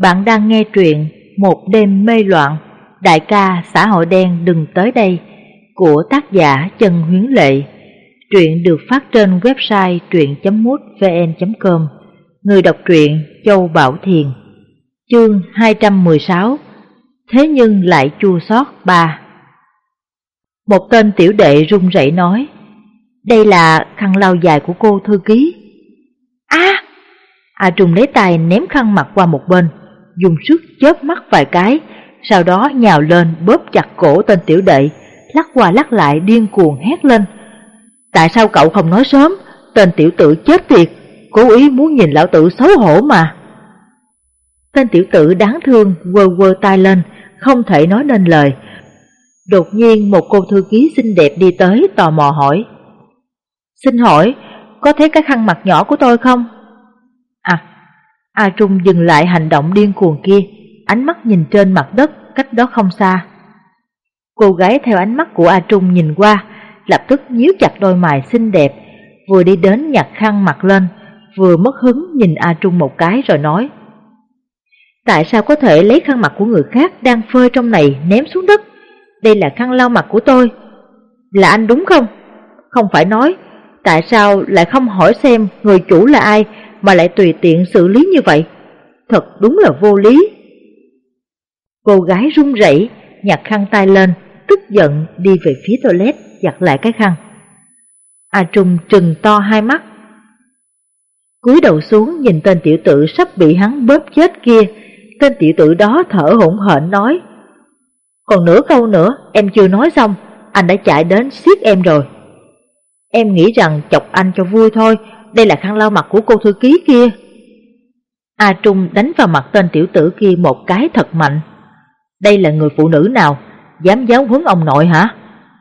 Bạn đang nghe truyện Một đêm mê loạn, đại ca xã hội đen đừng tới đây. Của tác giả Trần Huyến Lệ. Truyện được phát trên website truyện.mútvn.com Người đọc truyện Châu Bảo Thiền. Chương 216 Thế nhưng lại chua xót ba. Một tên tiểu đệ run rẩy nói Đây là khăn lau dài của cô thư ký. A! À, A Trùng lấy tay ném khăn mặt qua một bên dùng sức chớp mắt vài cái, sau đó nhào lên bóp chặt cổ tên tiểu đệ, lắc qua lắc lại điên cuồng hét lên. Tại sao cậu không nói sớm, tên tiểu tử chết tiệt, cố ý muốn nhìn lão tử xấu hổ mà. Tên tiểu tử đáng thương quơ quơ tay lên, không thể nói nên lời. Đột nhiên một cô thư ký xinh đẹp đi tới tò mò hỏi. Xin hỏi, có thấy cái khăn mặt nhỏ của tôi không? A Trung dừng lại hành động điên cuồng kia, ánh mắt nhìn trên mặt đất cách đó không xa. Cô gái theo ánh mắt của A Trung nhìn qua, lập tức nhíu chặt đôi mày xinh đẹp, vừa đi đến nhặt khăn mặt lên, vừa mất hứng nhìn A Trung một cái rồi nói. Tại sao có thể lấy khăn mặt của người khác đang phơi trong này ném xuống đất? Đây là khăn lau mặt của tôi. Là anh đúng không? Không phải nói, tại sao lại không hỏi xem người chủ là ai mà lại tùy tiện xử lý như vậy. Thật đúng là vô lý. Cô gái run rẩy nhặt khăn tay lên, tức giận đi về phía toilet giặt lại cái khăn. A Trung trừng to hai mắt. cúi đầu xuống nhìn tên tiểu tử sắp bị hắn bóp chết kia, tên tiểu tử đó thở hổn hển nói. Còn nửa câu nữa em chưa nói xong, anh đã chạy đến siết em rồi. Em nghĩ rằng chọc anh cho vui thôi, đây là khăn lau mặt của cô thư ký kia. A Trung đánh vào mặt tên tiểu tử kia một cái thật mạnh. Đây là người phụ nữ nào, dám giáo huấn ông nội hả?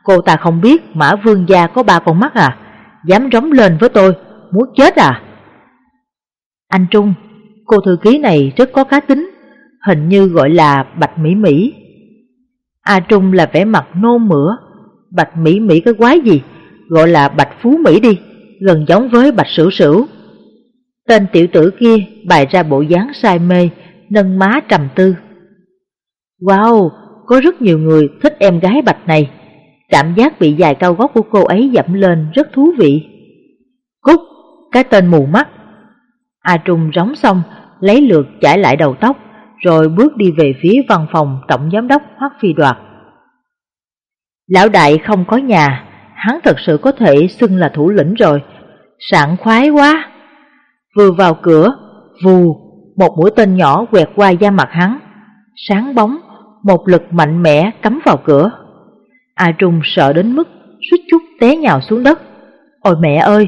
Cô ta không biết Mã Vương Gia có ba con mắt à? Dám rống lên với tôi, muốn chết à? Anh Trung, cô thư ký này rất có cá tính, hình như gọi là Bạch Mỹ Mỹ. A Trung là vẻ mặt nôn mửa, Bạch Mỹ Mỹ cái quái gì, gọi là Bạch Phú Mỹ đi gần giống với Bạch Sửu Sửu. Tên tiểu tử kia bày ra bộ dáng say mê, nâng má trầm tư. Wow, có rất nhiều người thích em gái Bạch này. Cảm giác bị dài cao gót của cô ấy dẫm lên rất thú vị. Cúc, cái tên mù mắt. A Trung rống xong, lấy lượt chải lại đầu tóc, rồi bước đi về phía văn phòng tổng giám đốc Hoắc Phi Đoạt. Lão đại không có nhà, hắn thật sự có thể xưng là thủ lĩnh rồi, sảng khoái quá. Vừa vào cửa, vù, một mũi tên nhỏ quẹt qua da mặt hắn, sáng bóng, một lực mạnh mẽ cắm vào cửa. A Trung sợ đến mức suýt chút té nhào xuống đất. Ôi mẹ ơi,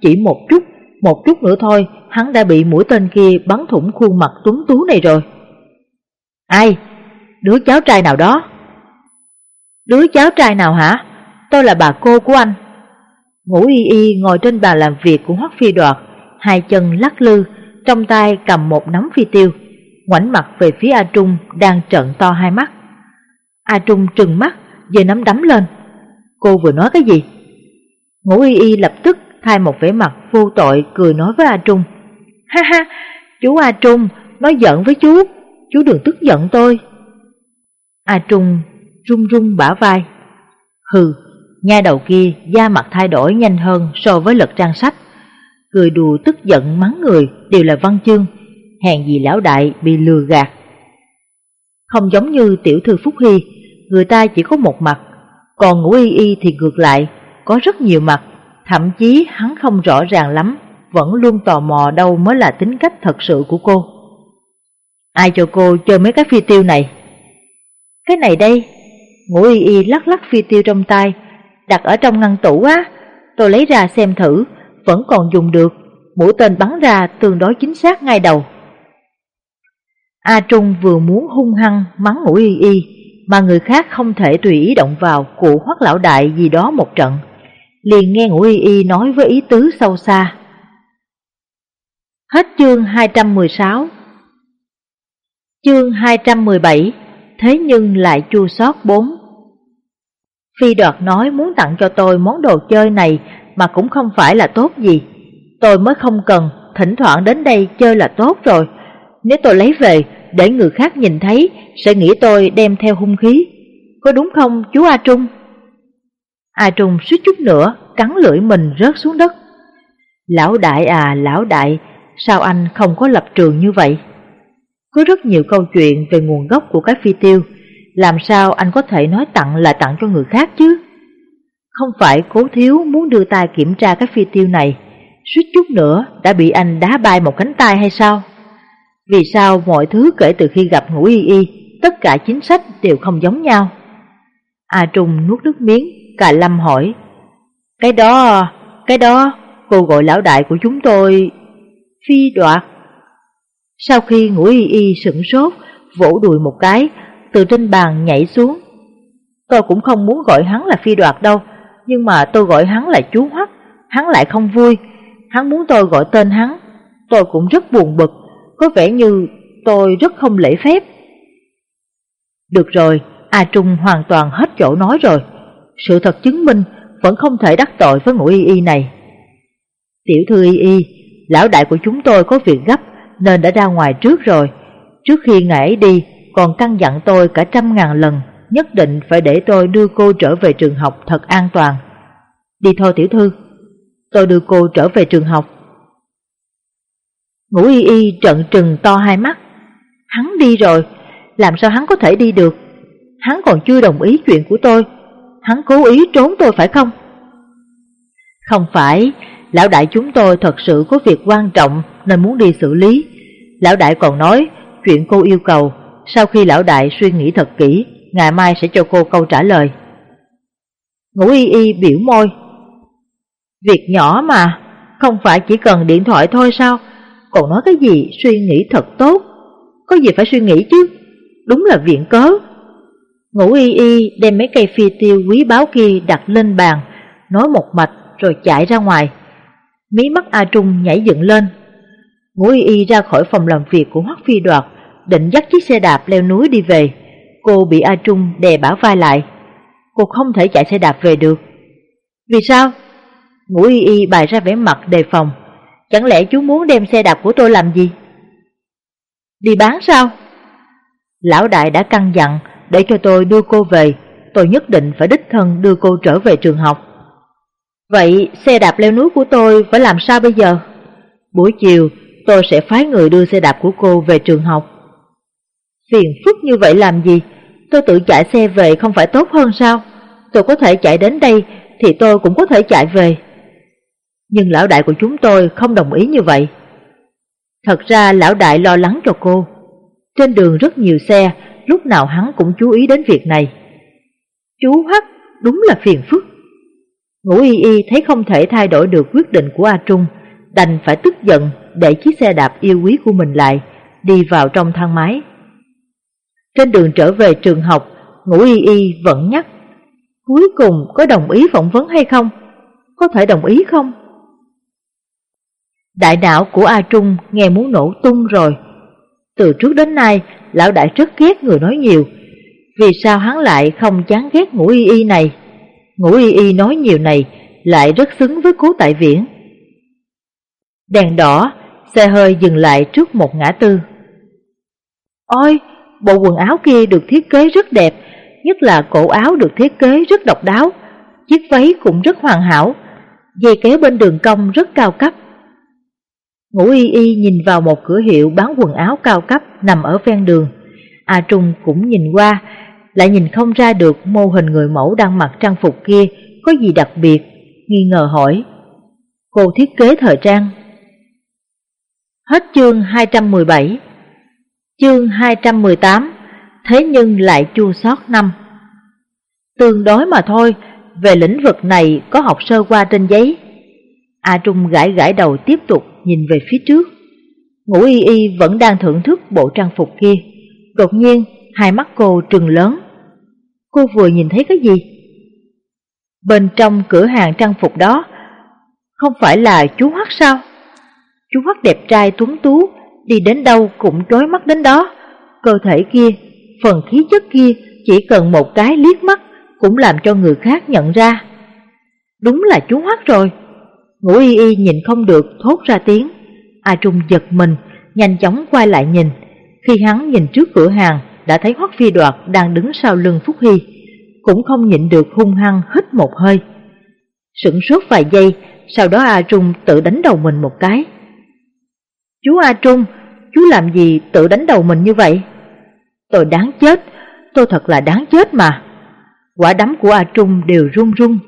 chỉ một chút, một chút nữa thôi, hắn đã bị mũi tên kia bắn thủng khuôn mặt tuấn tú này rồi. Ai? Đứa cháu trai nào đó? Đứa cháu trai nào hả? Tôi là bà cô của anh. Ngũ y y ngồi trên bàn làm việc của Hoắc Phi Đoạt, hai chân lắc lư, trong tay cầm một nắm phi tiêu, ngoảnh mặt về phía A Trung đang trợn to hai mắt. A Trung trừng mắt, giơ nắm đấm lên. Cô vừa nói cái gì? Ngũ y y lập tức thay một vẻ mặt vô tội cười nói với A Trung. Ha ha, chú A Trung, nói giận với chú, chú đừng tức giận tôi. A Trung run run bả vai. Hừ, Nha đầu kia, da mặt thay đổi nhanh hơn so với lật trang sách. Cười đùa, tức giận, mắng người đều là văn chương. Hèn gì lão đại bị lừa gạt. Không giống như tiểu thư Phúc Hy, Người ta chỉ có một mặt. Còn ngũ y y thì ngược lại, Có rất nhiều mặt. Thậm chí hắn không rõ ràng lắm, Vẫn luôn tò mò đâu mới là tính cách thật sự của cô. Ai cho cô chơi mấy cái phi tiêu này? Cái này đây. Ngũ y y lắc lắc phi tiêu trong tay đặt ở trong ngăn tủ á, tôi lấy ra xem thử, vẫn còn dùng được, mũi tên bắn ra tương đối chính xác ngay đầu. A Trung vừa muốn hung hăng mắng ngũ y y, mà người khác không thể tùy ý động vào cụ hoắc lão đại gì đó một trận. Liền nghe ngũ y y nói với ý tứ sâu xa. Hết chương 216 Chương 217 Thế nhưng lại chua sót 4 Phi đoạt nói muốn tặng cho tôi món đồ chơi này mà cũng không phải là tốt gì. Tôi mới không cần, thỉnh thoảng đến đây chơi là tốt rồi. Nếu tôi lấy về, để người khác nhìn thấy sẽ nghĩ tôi đem theo hung khí. Có đúng không chú A Trung? A Trung suýt chút nữa cắn lưỡi mình rớt xuống đất. Lão đại à, lão đại, sao anh không có lập trường như vậy? Có rất nhiều câu chuyện về nguồn gốc của cái phi tiêu, làm sao anh có thể nói tặng là tặng cho người khác chứ? Không phải cố thiếu muốn đưa tay kiểm tra cái phi tiêu này, suýt chút nữa đã bị anh đá bay một cánh tay hay sao? Vì sao mọi thứ kể từ khi gặp ngũ y y, tất cả chính sách đều không giống nhau? A Trung nuốt nước miếng, cà Lâm hỏi. Cái đó, cái đó, cô gọi lão đại của chúng tôi... Phi đoạt. Sau khi ngũ y y sửng sốt, vỗ đùi một cái, từ trên bàn nhảy xuống. Tôi cũng không muốn gọi hắn là phi đoạt đâu, nhưng mà tôi gọi hắn là chú Hoắc, hắn lại không vui. Hắn muốn tôi gọi tên hắn, tôi cũng rất buồn bực, có vẻ như tôi rất không lễ phép. Được rồi, A Trung hoàn toàn hết chỗ nói rồi. Sự thật chứng minh vẫn không thể đắc tội với ngũ y y này. Tiểu thư y y, lão đại của chúng tôi có việc gấp nên đã ra ngoài trước rồi. Trước khi ngài ấy đi, còn căn dặn tôi cả trăm ngàn lần, nhất định phải để tôi đưa cô trở về trường học thật an toàn. Đi thôi tiểu thư, tôi đưa cô trở về trường học. Ngũ y y trận trừng to hai mắt. Hắn đi rồi, làm sao hắn có thể đi được? Hắn còn chưa đồng ý chuyện của tôi. Hắn cố ý trốn tôi phải không? Không phải, lão đại chúng tôi thật sự có việc quan trọng nên muốn đi xử lý. Lão đại còn nói chuyện cô yêu cầu, sau khi lão đại suy nghĩ thật kỹ, ngày mai sẽ cho cô câu trả lời. Ngũ y y biểu môi. Việc nhỏ mà, không phải chỉ cần điện thoại thôi sao? Còn nói cái gì? Suy nghĩ thật tốt. Có gì phải suy nghĩ chứ? Đúng là viện cớ. Ngũ y y đem mấy cây phi tiêu quý báu kia đặt lên bàn Nói một mạch rồi chạy ra ngoài. Mí mắt A Trung nhảy dựng lên. Ngũ y y ra khỏi phòng làm việc của Hoắc Phi Đoạt. Định dắt chiếc xe đạp leo núi đi về Cô bị A Trung đè bả vai lại Cô không thể chạy xe đạp về được Vì sao? Ngũ y y bày ra vẻ mặt đề phòng Chẳng lẽ chú muốn đem xe đạp của tôi làm gì? Đi bán sao? Lão đại đã căn dặn để cho tôi đưa cô về, tôi nhất định phải đích thân đưa cô trở về trường học. Vậy xe đạp leo núi của tôi phải làm sao bây giờ? Buổi chiều tôi sẽ phái người đưa xe đạp của cô về trường học. Phiền phức như vậy làm gì? Tôi tự chạy xe về không phải tốt hơn sao? Tôi có thể chạy đến đây thì tôi cũng có thể chạy về. Nhưng lão đại của chúng tôi không đồng ý như vậy. Thật ra lão đại lo lắng cho cô. Trên đường rất nhiều xe, lúc nào hắn cũng chú ý đến việc này. Chú Hắc đúng là phiền phức. Ngũ Y Y thấy không thể thay đổi được quyết định của A Trung, đành phải tức giận để chiếc xe đạp yêu quý của mình lại, đi vào trong thang máy. Trên đường trở về trường học, Ngũ Y Y vẫn nhắc, cuối cùng có đồng ý phỏng vấn hay không? Có thể đồng ý không? Đại não của A Trung nghe muốn nổ tung rồi. Từ trước đến nay, lão đại rất ghét người nói nhiều. Vì sao hắn lại không chán ghét ngũ y y này? Ngũ y y nói nhiều này lại rất xứng với cố tại viễn. Đèn đỏ, xe hơi dừng lại trước một ngã tư. Ôi, bộ quần áo kia được thiết kế rất đẹp, nhất là cổ áo được thiết kế rất độc đáo, chiếc váy cũng rất hoàn hảo, dây kéo bên đường cong rất cao cấp. Ngũ y y nhìn vào một cửa hiệu bán quần áo cao cấp nằm ở ven đường. A Trung cũng nhìn qua, lại nhìn không ra được mô hình người mẫu đang mặc trang phục kia có gì đặc biệt, nghi ngờ hỏi. Cô thiết kế thời trang. Hết chương 217 Chương 218 Thế nhưng lại chua sót năm Tương đối mà thôi, về lĩnh vực này có học sơ qua trên giấy. A Trung gãi gãi đầu tiếp tục nhìn về phía trước. Ngũ y y vẫn đang thưởng thức bộ trang phục kia. Đột nhiên, hai mắt cô trừng lớn. Cô vừa nhìn thấy cái gì? Bên trong cửa hàng trang phục đó, không phải là chú Hoắc sao? Chú Hoắc đẹp trai tuấn tú, đi đến đâu cũng trói mắt đến đó. Cơ thể kia, phần khí chất kia chỉ cần một cái liếc mắt cũng làm cho người khác nhận ra. Đúng là chú Hoắc rồi. Ngũ y y nhìn không được thốt ra tiếng A Trung giật mình Nhanh chóng quay lại nhìn Khi hắn nhìn trước cửa hàng đã thấy Hoắc Phi Đoạt đang đứng sau lưng Phúc Hy, cũng không nhịn được hung hăng hít một hơi. Sửng sốt vài giây, sau đó A Trung tự đánh đầu mình một cái. Chú A Trung, chú làm gì tự đánh đầu mình như vậy? Tôi đáng chết, tôi thật là đáng chết mà. Quả đấm của A Trung đều run run.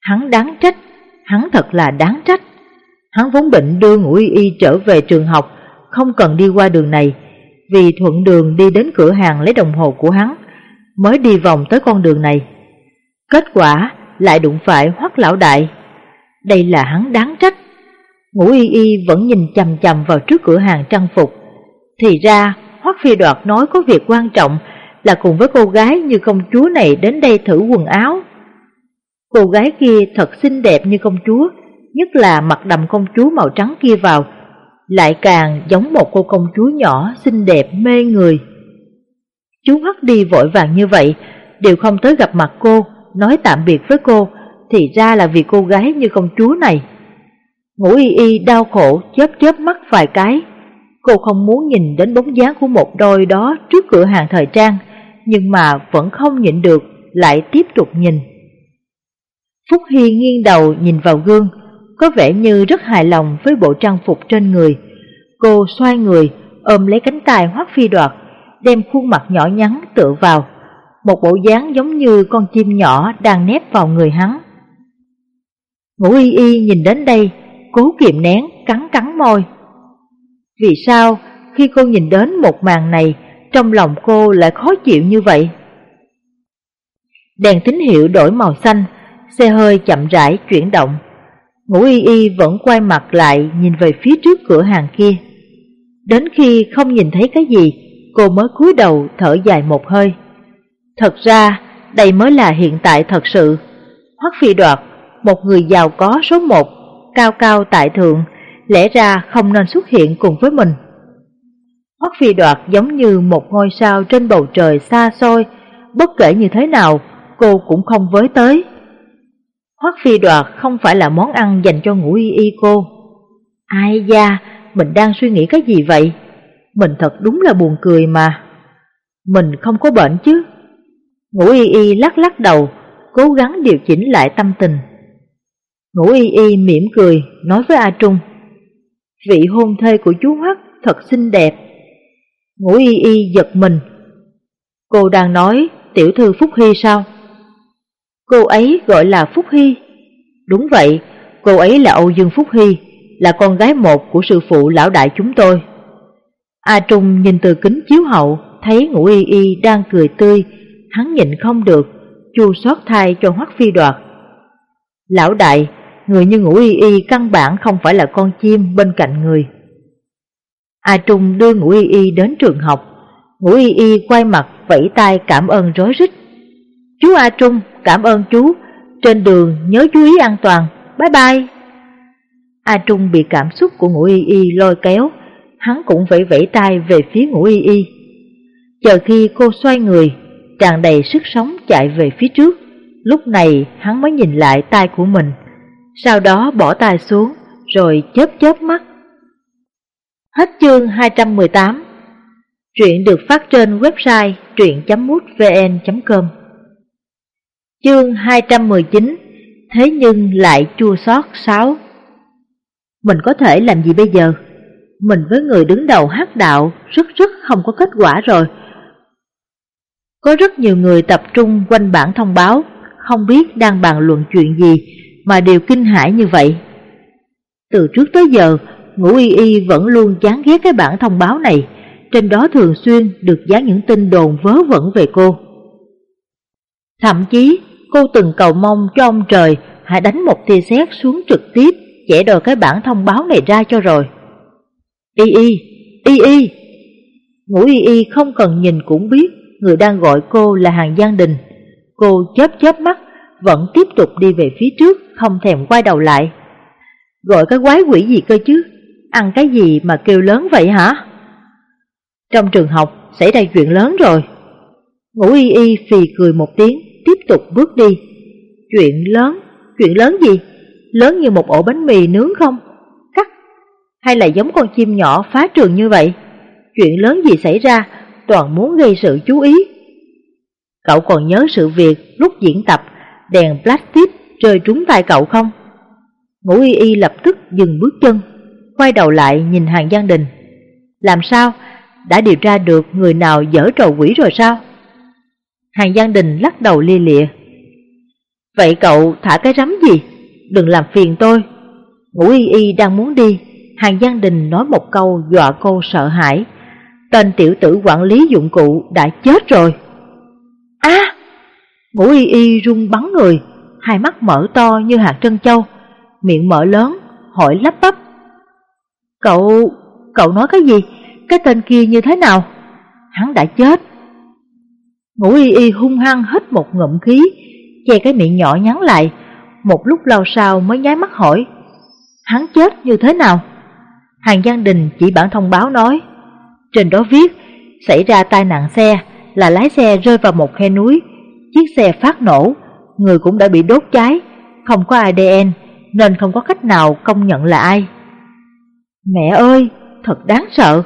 Hắn đáng trách, hắn thật là đáng trách. Hắn vốn định đưa Ngũ Y Y trở về trường học, không cần đi qua đường này, vì thuận đường đi đến cửa hàng lấy đồng hồ của hắn, mới đi vòng tới con đường này. Kết quả lại đụng phải hoắc lão đại. Đây là hắn đáng trách. Ngũ Y Y vẫn nhìn chầm chầm vào trước cửa hàng trang phục. Thì ra, hoắc phi đoạt nói có việc quan trọng là cùng với cô gái như công chúa này đến đây thử quần áo. Cô gái kia thật xinh đẹp như công chúa, nhất là mặc đầm công chúa màu trắng kia vào, lại càng giống một cô công chúa nhỏ xinh đẹp mê người. Chú Hoắc đi vội vàng như vậy, đều không tới gặp mặt cô, nói tạm biệt với cô, thì ra là vì cô gái như công chúa này. Ngũ y y đau khổ chớp chớp mắt vài cái, cô không muốn nhìn đến bóng dáng của một đôi đó trước cửa hàng thời trang, nhưng mà vẫn không nhịn được, lại tiếp tục nhìn. Phúc Hy nghiêng đầu nhìn vào gương, có vẻ như rất hài lòng với bộ trang phục trên người. Cô xoay người, ôm lấy cánh tay hoắc phi đoạt, đem khuôn mặt nhỏ nhắn tựa vào, một bộ dáng giống như con chim nhỏ đang nép vào người hắn. Ngũ y y nhìn đến đây, cố kiềm nén, cắn cắn môi. Vì sao khi cô nhìn đến một màn này, trong lòng cô lại khó chịu như vậy? Đèn tín hiệu đổi màu xanh, xe hơi chậm rãi chuyển động. Ngũ y y vẫn quay mặt lại nhìn về phía trước cửa hàng kia. Đến khi không nhìn thấy cái gì, cô mới cúi đầu thở dài một hơi. Thật ra, đây mới là hiện tại thật sự. Hoắc phi đoạt, một người giàu có số một, cao cao tại thượng, lẽ ra không nên xuất hiện cùng với mình. Hoắc phi đoạt giống như một ngôi sao trên bầu trời xa xôi, bất kể như thế nào, cô cũng không với tới. Hoắc phi đoạt không phải là món ăn dành cho ngũ y y cô. Ai da, mình đang suy nghĩ cái gì vậy? Mình thật đúng là buồn cười mà. Mình không có bệnh chứ. Ngũ y y lắc lắc đầu, cố gắng điều chỉnh lại tâm tình. Ngũ y y mỉm cười, nói với A Trung. Vị hôn thê của chú Hoắc thật xinh đẹp. Ngũ y y giật mình. Cô đang nói tiểu thư Phúc Hy sao? Cô ấy gọi là Phúc Hy. Đúng vậy, cô ấy là Âu Dương Phúc Hy, là con gái một của sư phụ lão đại chúng tôi. A Trung nhìn từ kính chiếu hậu, thấy ngũ y y đang cười tươi, hắn nhịn không được, Chu xót thai cho hoắc phi đoạt. Lão đại, người như ngũ y y căn bản không phải là con chim bên cạnh người. A Trung đưa ngũ y y đến trường học, ngũ y y quay mặt vẫy tay cảm ơn rối rít. Chú A Trung, cảm ơn chú, trên đường nhớ chú ý an toàn, bye bye. A Trung bị cảm xúc của ngũ y y lôi kéo, hắn cũng vẫy vẫy tay về phía ngũ y y. Chờ khi cô xoay người, tràn đầy sức sống chạy về phía trước, lúc này hắn mới nhìn lại tay của mình, sau đó bỏ tay xuống, rồi chớp chớp mắt. Hết chương 218 Truyện được phát trên website truyện.mútvn.com Chương 219 Thế nhưng lại chua xót 6 Mình có thể làm gì bây giờ? Mình với người đứng đầu hát đạo rất rất không có kết quả rồi. Có rất nhiều người tập trung quanh bản thông báo, không biết đang bàn luận chuyện gì mà đều kinh hãi như vậy. Từ trước tới giờ, Ngũ Y Y vẫn luôn chán ghét cái bản thông báo này, trên đó thường xuyên được dán những tin đồn vớ vẩn về cô. Thậm chí, cô từng cầu mong cho ông trời hãy đánh một tia sét xuống trực tiếp, chẻ đòi cái bản thông báo này ra cho rồi. Y Y, Y Y. Ngũ Y Y không cần nhìn cũng biết người đang gọi cô là hàng Giang Đình. Cô chớp chớp mắt, vẫn tiếp tục đi về phía trước, không thèm quay đầu lại. Gọi cái quái quỷ gì cơ chứ? Ăn cái gì mà kêu lớn vậy hả? Trong trường học xảy ra chuyện lớn rồi. Ngũ Y Y phì cười một tiếng, tiếp tục bước đi. Chuyện lớn? Chuyện lớn gì? Lớn như một ổ bánh mì nướng không? cắt hay là giống con chim nhỏ phá trường như vậy? chuyện lớn gì xảy ra, toàn muốn gây sự chú ý. Cậu còn nhớ sự việc lúc diễn tập đèn plastic rơi trúng tay cậu không? Ngũ y y lập tức dừng bước chân, quay đầu lại nhìn hàng Giang Đình. Làm sao? Đã điều tra được người nào dở trò quỷ rồi sao? Hàng Giang Đình lắc đầu lia lịa. Vậy cậu thả cái rắm gì? Đừng làm phiền tôi. Ngũ y y đang muốn đi, Hàng Giang Đình nói một câu dọa cô sợ hãi. Tên tiểu tử quản lý dụng cụ đã chết rồi. Vũ y y run bắn người, hai mắt mở to như hạt trân châu, miệng mở lớn, hỏi lắp bắp. Cậu, cậu nói cái gì? Cái tên kia như thế nào? Hắn đã chết. Ngũ y y hung hăng hít một ngụm khí, che cái miệng nhỏ nhắn lại, một lúc lâu sau mới nháy mắt hỏi. Hắn chết như thế nào? Hàng Giang Đình chỉ bản thông báo nói. Trên đó viết, xảy ra tai nạn xe là lái xe rơi vào một khe núi, chiếc xe phát nổ, người cũng đã bị đốt cháy, không có ADN nên không có cách nào công nhận là ai. Mẹ ơi, thật đáng sợ.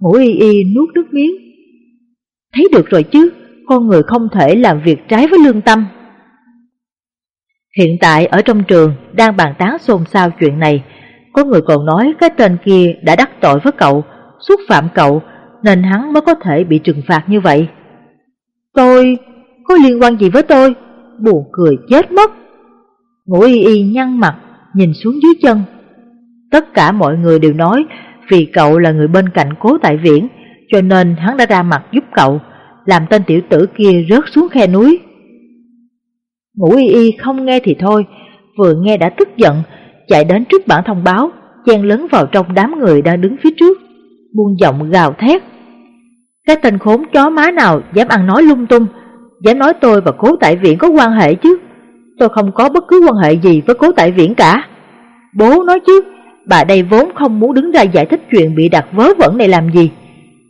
Ngũ y y nuốt nước miếng. Thấy được rồi chứ, con người không thể làm việc trái với lương tâm. Hiện tại ở trong trường đang bàn tán xôn xao chuyện này, có người còn nói cái tên kia đã đắc tội với cậu, xúc phạm cậu, nên hắn mới có thể bị trừng phạt như vậy. Tôi, có liên quan gì với tôi? Buồn cười chết mất. Ngũ y y nhăn mặt, nhìn xuống dưới chân. Tất cả mọi người đều nói vì cậu là người bên cạnh cố tại viễn, cho nên hắn đã ra mặt giúp cậu, làm tên tiểu tử kia rớt xuống khe núi. Ngũ y y không nghe thì thôi, vừa nghe đã tức giận, chạy đến trước bản thông báo, chen lớn vào trong đám người đang đứng phía trước, buông giọng gào thét. Cái tên khốn chó má nào dám ăn nói lung tung, dám nói tôi và cố tại viện có quan hệ chứ. Tôi không có bất cứ quan hệ gì với cố tại viện cả. Bố nói chứ, bà đây vốn không muốn đứng ra giải thích chuyện bị đặt vớ vẩn này làm gì.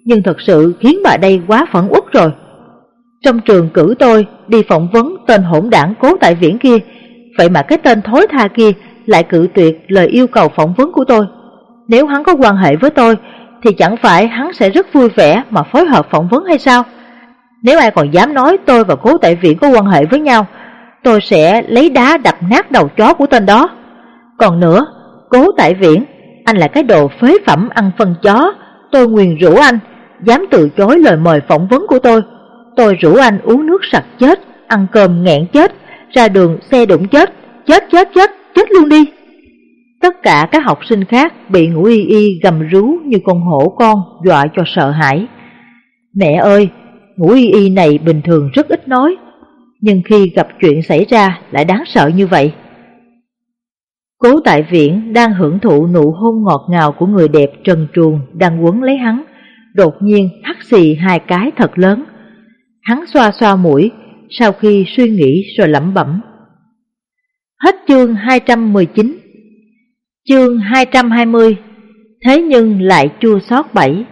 Nhưng thật sự khiến bà đây quá phẫn uất rồi. Trong trường cử tôi đi phỏng vấn tên hỗn đảng cố tại viễn kia, vậy mà cái tên thối tha kia lại cự tuyệt lời yêu cầu phỏng vấn của tôi. Nếu hắn có quan hệ với tôi, thì chẳng phải hắn sẽ rất vui vẻ mà phối hợp phỏng vấn hay sao? Nếu ai còn dám nói tôi và cố tại viện có quan hệ với nhau, tôi sẽ lấy đá đập nát đầu chó của tên đó. Còn nữa, cố tại viện, anh là cái đồ phế phẩm ăn phân chó, tôi nguyền rủ anh, dám từ chối lời mời phỏng vấn của tôi. Tôi rủ anh uống nước sặc chết, ăn cơm nghẹn chết, ra đường xe đụng chết, chết chết chết, chết luôn đi. Tất cả các học sinh khác bị ngủ y y gầm rú như con hổ con dọa cho sợ hãi. Mẹ ơi, ngũ y y này bình thường rất ít nói, nhưng khi gặp chuyện xảy ra lại đáng sợ như vậy. Cố tại viện đang hưởng thụ nụ hôn ngọt ngào của người đẹp trần truồng đang quấn lấy hắn, đột nhiên hắt xì hai cái thật lớn. Hắn xoa xoa mũi, sau khi suy nghĩ rồi lẩm bẩm. Hết chương 219 Chương 220 Thế nhưng lại chua xót bảy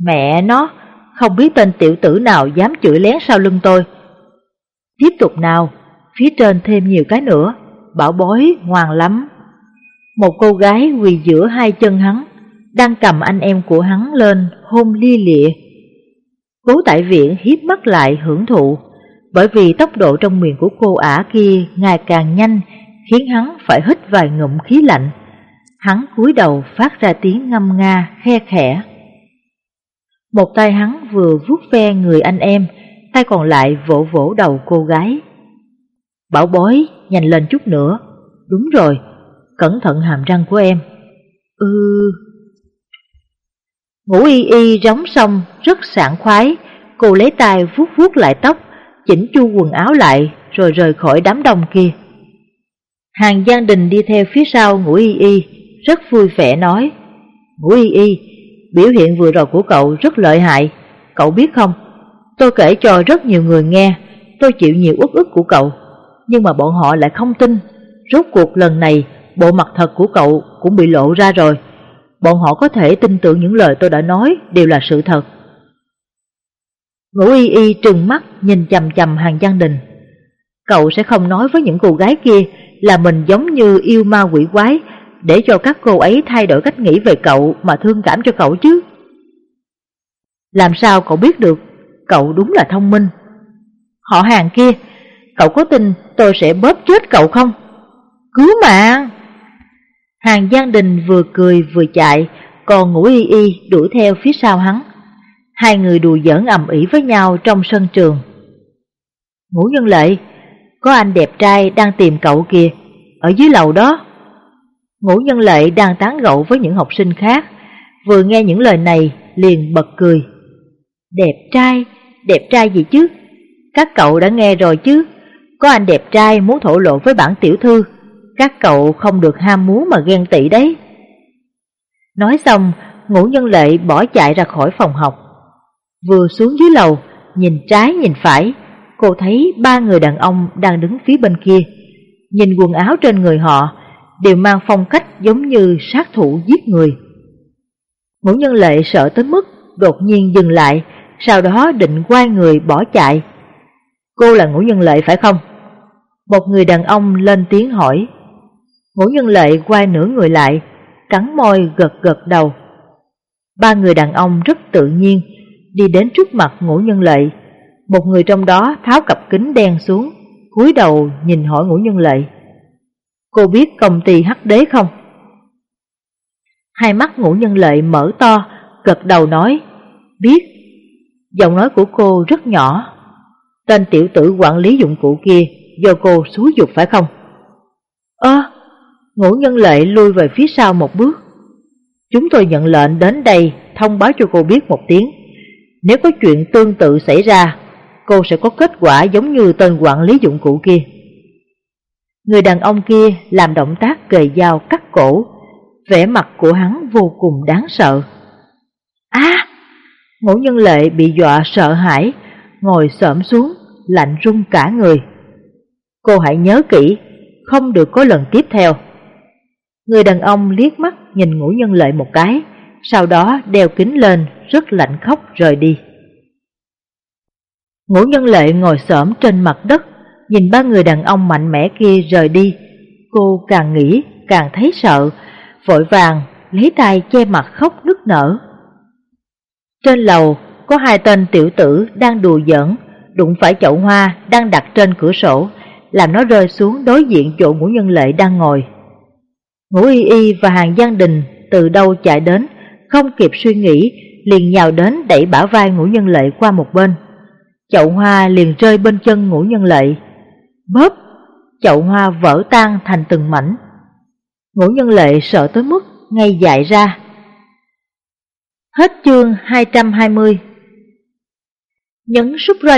Mẹ nó, không biết tên tiểu tử nào dám chửi lén sau lưng tôi. Tiếp tục nào, phía trên thêm nhiều cái nữa, bảo bối ngoan lắm. Một cô gái quỳ giữa hai chân hắn, đang cầm anh em của hắn lên hôn li lịa. Cố tại viện hiếp mắt lại hưởng thụ, bởi vì tốc độ trong miệng của cô ả kia ngày càng nhanh, khiến hắn phải hít vài ngụm khí lạnh. Hắn cúi đầu phát ra tiếng ngâm nga, khe khẽ. Một tay hắn vừa vuốt ve người anh em, tay còn lại vỗ vỗ đầu cô gái. Bảo bối, nhanh lên chút nữa. Đúng rồi, cẩn thận hàm răng của em. Ừ... Ngủ y y rống xong, rất sảng khoái, cô lấy tay vuốt vuốt lại tóc, chỉnh chu quần áo lại, rồi rời khỏi đám đông kia. Hàng Giang Đình đi theo phía sau ngủ y y, rất vui vẻ nói, Ngủ y y, biểu hiện vừa rồi của cậu rất lợi hại, cậu biết không? Tôi kể cho rất nhiều người nghe, tôi chịu nhiều uất ức của cậu, nhưng mà bọn họ lại không tin. Rốt cuộc lần này, bộ mặt thật của cậu cũng bị lộ ra rồi. Bọn họ có thể tin tưởng những lời tôi đã nói đều là sự thật. Ngũ y y trừng mắt nhìn chầm chầm hàng Giang Đình. Cậu sẽ không nói với những cô gái kia là mình giống như yêu ma quỷ quái để cho các cô ấy thay đổi cách nghĩ về cậu mà thương cảm cho cậu chứ. Làm sao cậu biết được, cậu đúng là thông minh. Họ hàng kia, cậu có tin tôi sẽ bóp chết cậu không? Cứu mạng! Hàng Giang Đình vừa cười vừa chạy, còn ngủ y y đuổi theo phía sau hắn. Hai người đùa giỡn ầm ĩ với nhau trong sân trường. Ngũ Nhân Lệ, có anh đẹp trai đang tìm cậu kìa, ở dưới lầu đó. Ngũ Nhân Lệ đang tán gẫu với những học sinh khác, vừa nghe những lời này liền bật cười. Đẹp trai, đẹp trai gì chứ? Các cậu đã nghe rồi chứ? Có anh đẹp trai muốn thổ lộ với bản tiểu thư, các cậu không được ham muốn mà ghen tị đấy. Nói xong, ngũ nhân lệ bỏ chạy ra khỏi phòng học. Vừa xuống dưới lầu, nhìn trái nhìn phải, cô thấy ba người đàn ông đang đứng phía bên kia. Nhìn quần áo trên người họ, đều mang phong cách giống như sát thủ giết người. Ngũ nhân lệ sợ tới mức đột nhiên dừng lại, sau đó định quay người bỏ chạy. Cô là ngũ nhân lệ phải không? Một người đàn ông lên tiếng hỏi. Ngũ nhân lệ quay nửa người lại, cắn môi gật gật đầu. Ba người đàn ông rất tự nhiên đi đến trước mặt ngũ nhân lệ. Một người trong đó tháo cặp kính đen xuống, cúi đầu nhìn hỏi ngũ nhân lệ. Cô biết công ty hắc đế không? Hai mắt ngũ nhân lệ mở to, gật đầu nói, biết. Giọng nói của cô rất nhỏ. Tên tiểu tử quản lý dụng cụ kia do cô xúi dục phải không? Ơ, ngũ nhân lệ lui về phía sau một bước. Chúng tôi nhận lệnh đến đây thông báo cho cô biết một tiếng. Nếu có chuyện tương tự xảy ra, cô sẽ có kết quả giống như tên quản lý dụng cụ kia. Người đàn ông kia làm động tác kề dao cắt cổ, vẻ mặt của hắn vô cùng đáng sợ. Á! ngũ nhân lệ bị dọa sợ hãi, ngồi xổm xuống, lạnh run cả người. Cô hãy nhớ kỹ, không được có lần tiếp theo. Người đàn ông liếc mắt nhìn ngũ nhân lệ một cái, sau đó đeo kính lên, rất lạnh khóc rời đi. Ngũ nhân lệ ngồi xổm trên mặt đất, nhìn ba người đàn ông mạnh mẽ kia rời đi. Cô càng nghĩ, càng thấy sợ, vội vàng lấy tay che mặt khóc nức nở. Trên lầu có hai tên tiểu tử đang đùa giỡn, đụng phải chậu hoa đang đặt trên cửa sổ, làm nó rơi xuống đối diện chỗ ngũ nhân lệ đang ngồi. Ngũ y y và hàng Giang Đình từ đâu chạy đến, không kịp suy nghĩ, liền nhào đến đẩy bả vai ngũ nhân lệ qua một bên. Chậu hoa liền rơi bên chân ngũ nhân lệ. Bóp, chậu hoa vỡ tan thành từng mảnh. Ngũ nhân lệ sợ tới mức ngay dại ra. Hết chương 220 Nhấn subscribe